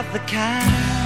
of the kind.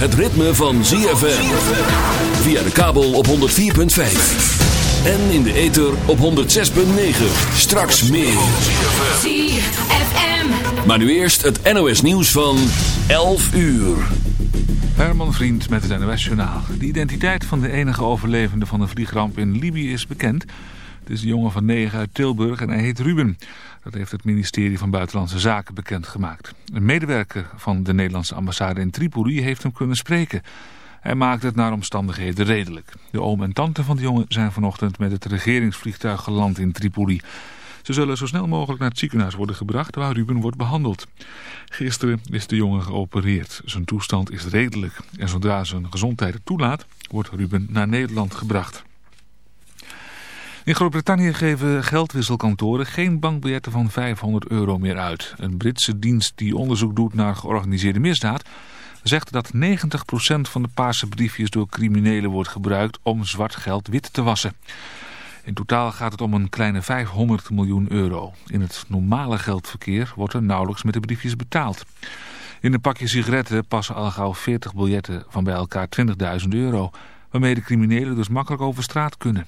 Het ritme van ZFM. Via de kabel op 104.5. En in de ether op 106.9. Straks meer. ZFM. Maar nu eerst het NOS nieuws van 11 uur. Herman Vriend met het NOS Journaal. De identiteit van de enige overlevende van de vliegramp in Libië is bekend. Het is een jongen van 9 uit Tilburg en hij heet Ruben. Dat heeft het ministerie van Buitenlandse Zaken bekendgemaakt. Een medewerker van de Nederlandse ambassade in Tripoli heeft hem kunnen spreken. Hij maakt het naar omstandigheden redelijk. De oom en tante van de jongen zijn vanochtend met het regeringsvliegtuig geland in Tripoli. Ze zullen zo snel mogelijk naar het ziekenhuis worden gebracht waar Ruben wordt behandeld. Gisteren is de jongen geopereerd. Zijn toestand is redelijk. En zodra zijn gezondheid het toelaat, wordt Ruben naar Nederland gebracht. In Groot-Brittannië geven geldwisselkantoren geen bankbiljetten van 500 euro meer uit. Een Britse dienst die onderzoek doet naar georganiseerde misdaad zegt dat 90% van de paarse briefjes door criminelen wordt gebruikt om zwart geld wit te wassen. In totaal gaat het om een kleine 500 miljoen euro. In het normale geldverkeer wordt er nauwelijks met de briefjes betaald. In een pakje sigaretten passen al gauw 40 biljetten van bij elkaar 20.000 euro, waarmee de criminelen dus makkelijk over straat kunnen.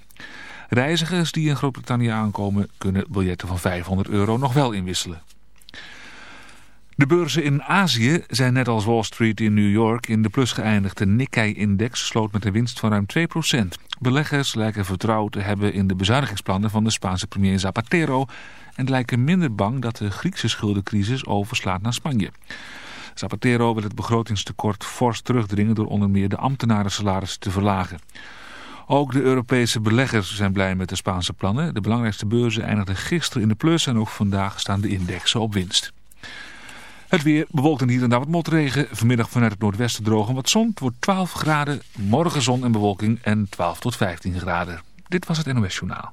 Reizigers die in Groot-Brittannië aankomen kunnen biljetten van 500 euro nog wel inwisselen. De beurzen in Azië zijn net als Wall Street in New York in de plus geëindigd. De Nikkei-index sloot met een winst van ruim 2%. Beleggers lijken vertrouwen te hebben in de bezuinigingsplannen van de Spaanse premier Zapatero... en lijken minder bang dat de Griekse schuldencrisis overslaat naar Spanje. Zapatero wil het begrotingstekort fors terugdringen door onder meer de ambtenarensalarissen te verlagen. Ook de Europese beleggers zijn blij met de Spaanse plannen. De belangrijkste beurzen eindigden gisteren in de plus en ook vandaag staan de indexen op winst. Het weer bewolkt en hier en daar wat motregen. Vanmiddag vanuit het noordwesten droog en wat zon. Het wordt 12 graden. Morgen zon en bewolking en 12 tot 15 graden. Dit was het NOS Journaal.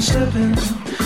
slipping.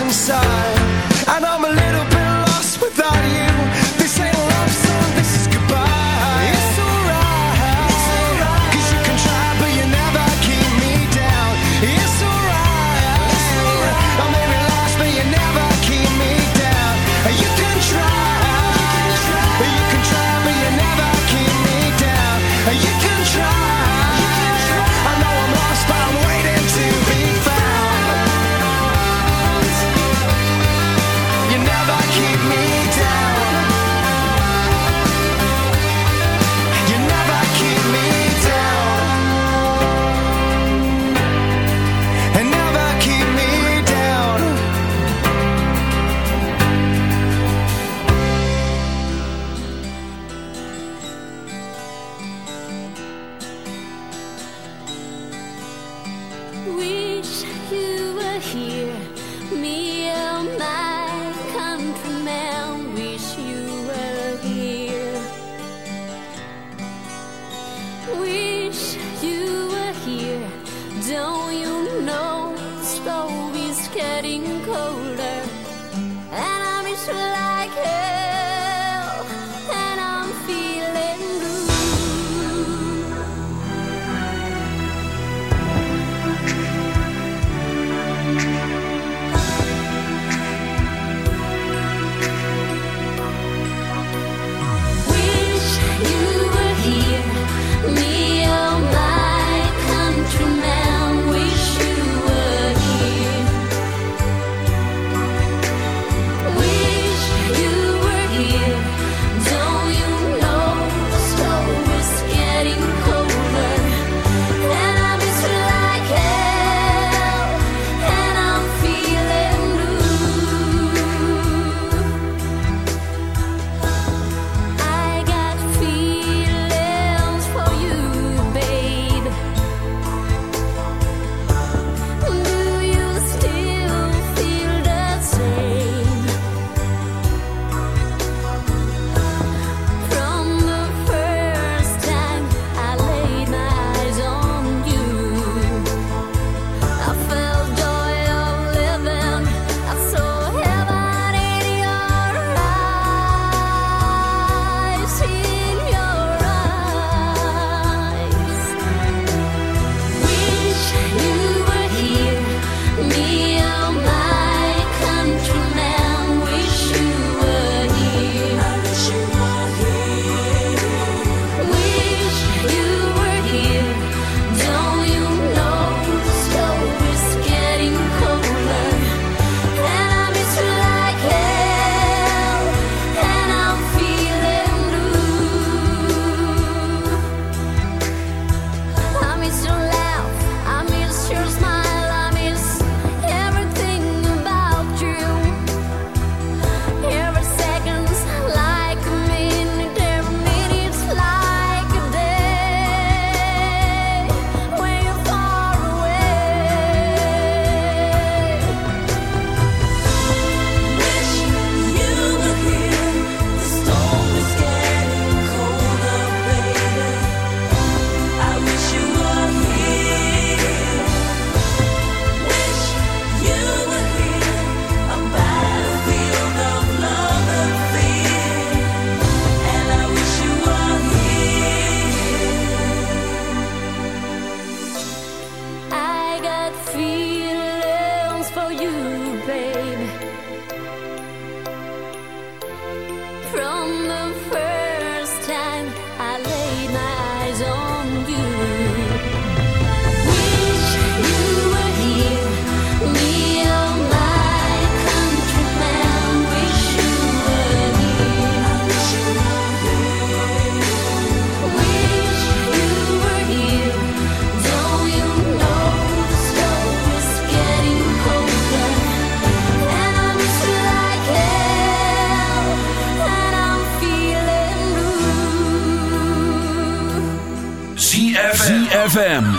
inside. And I'm a little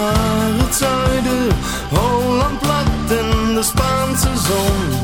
Naar het zuiden, Holland plat in de Spaanse zon.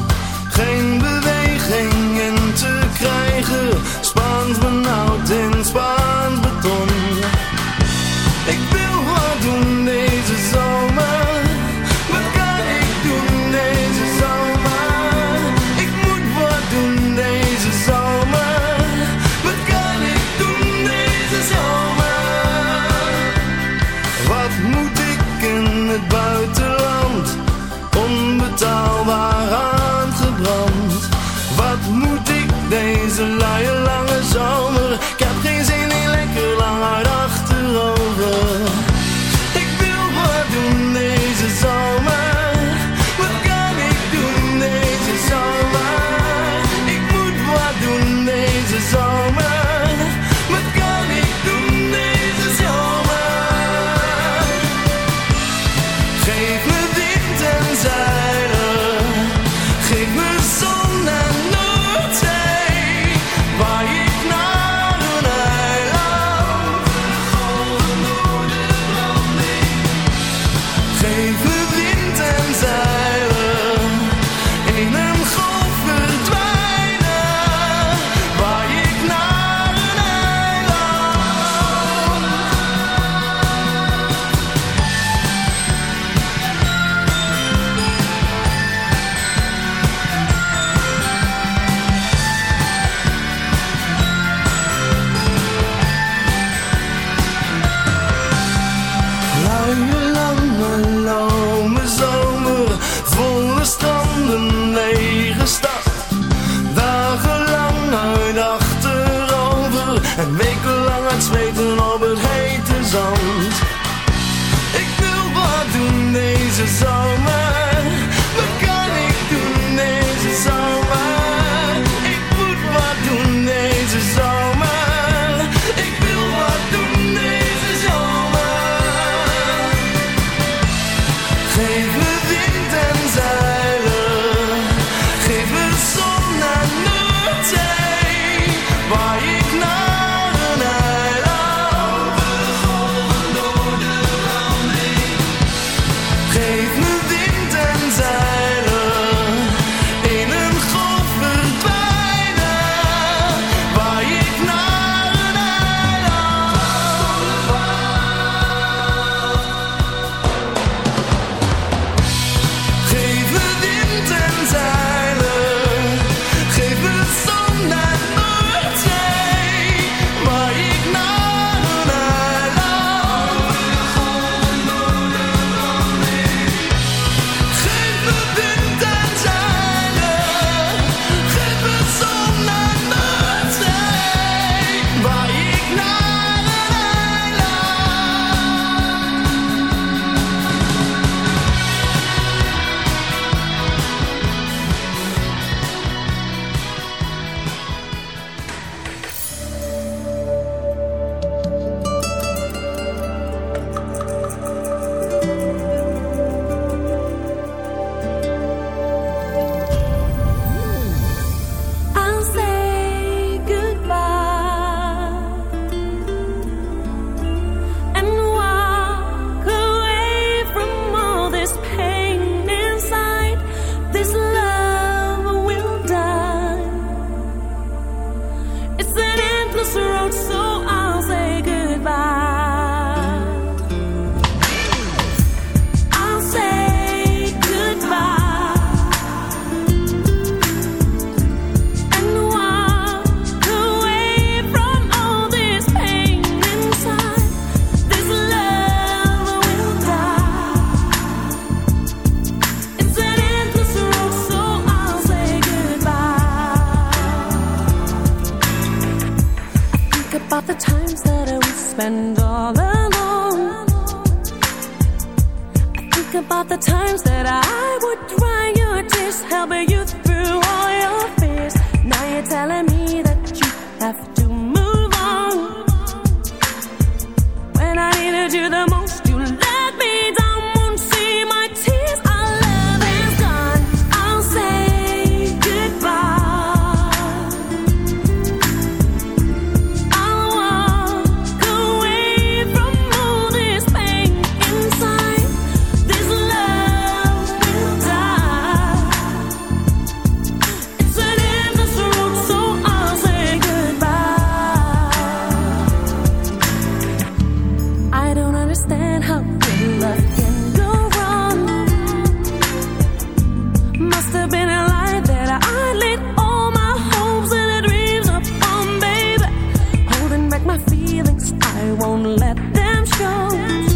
feelings, I won't let them show.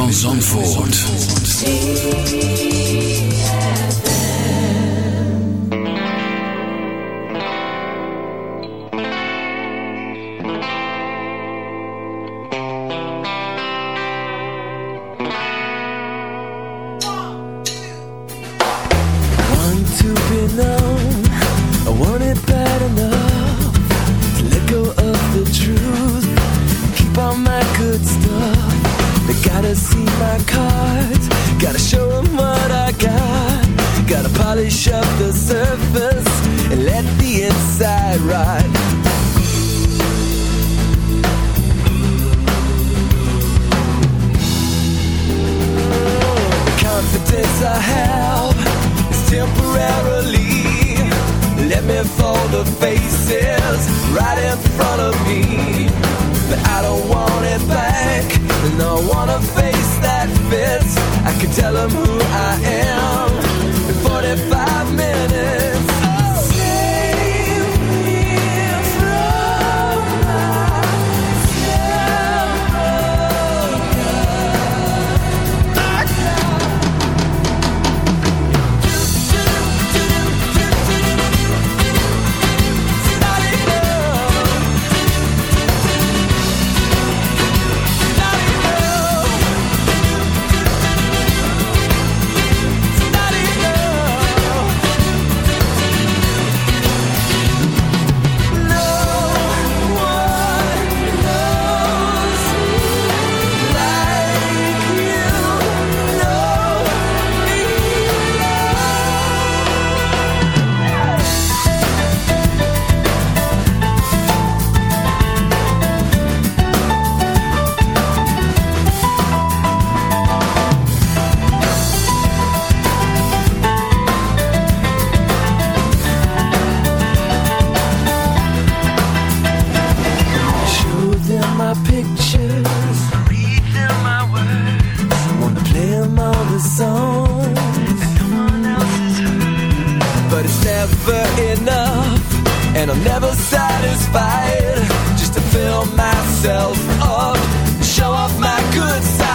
van Zandvoort. never enough And I'm never satisfied Just to fill myself up Show off my good side.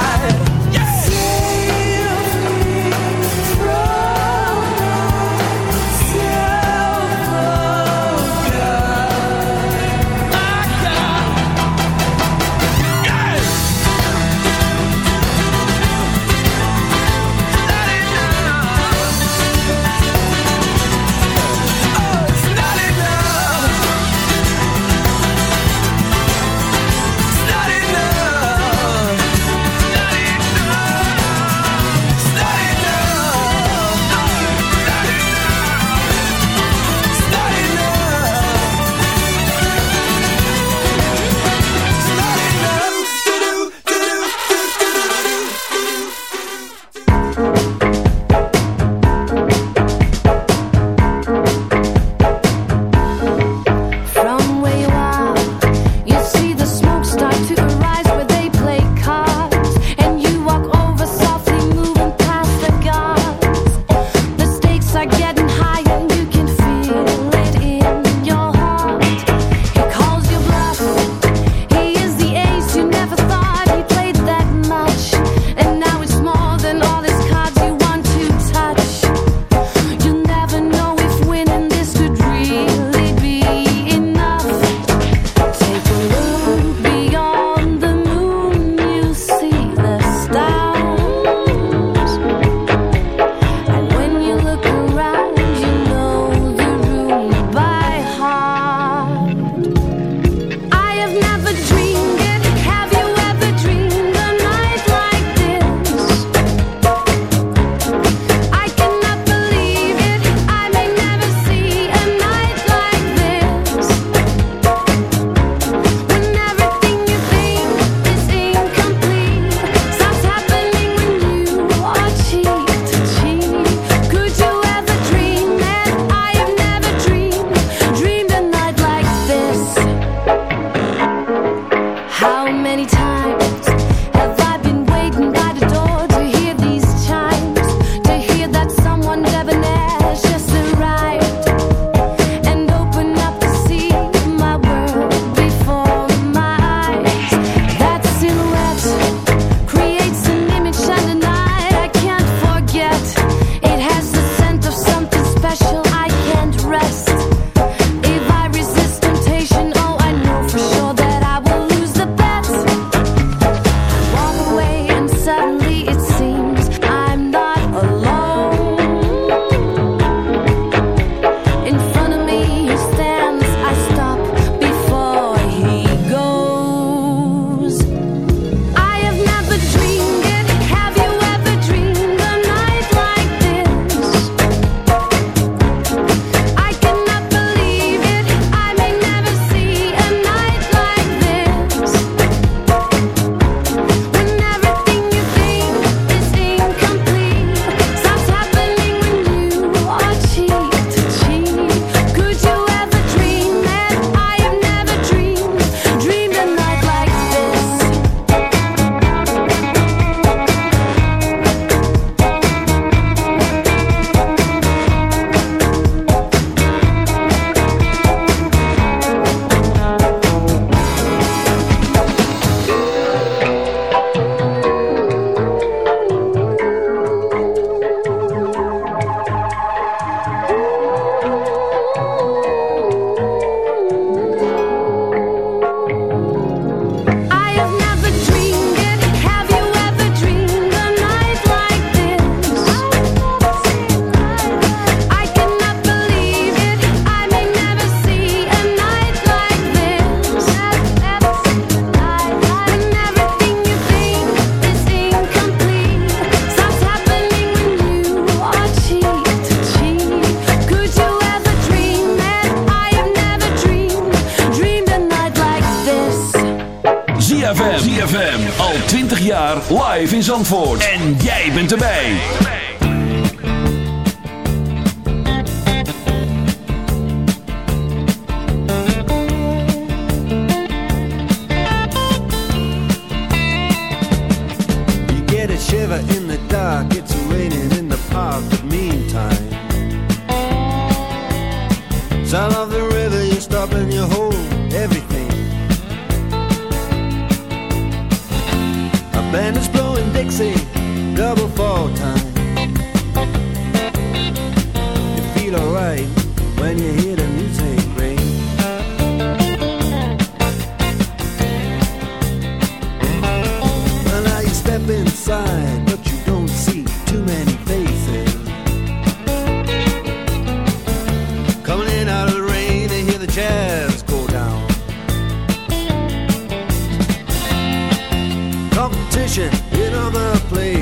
dream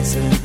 rising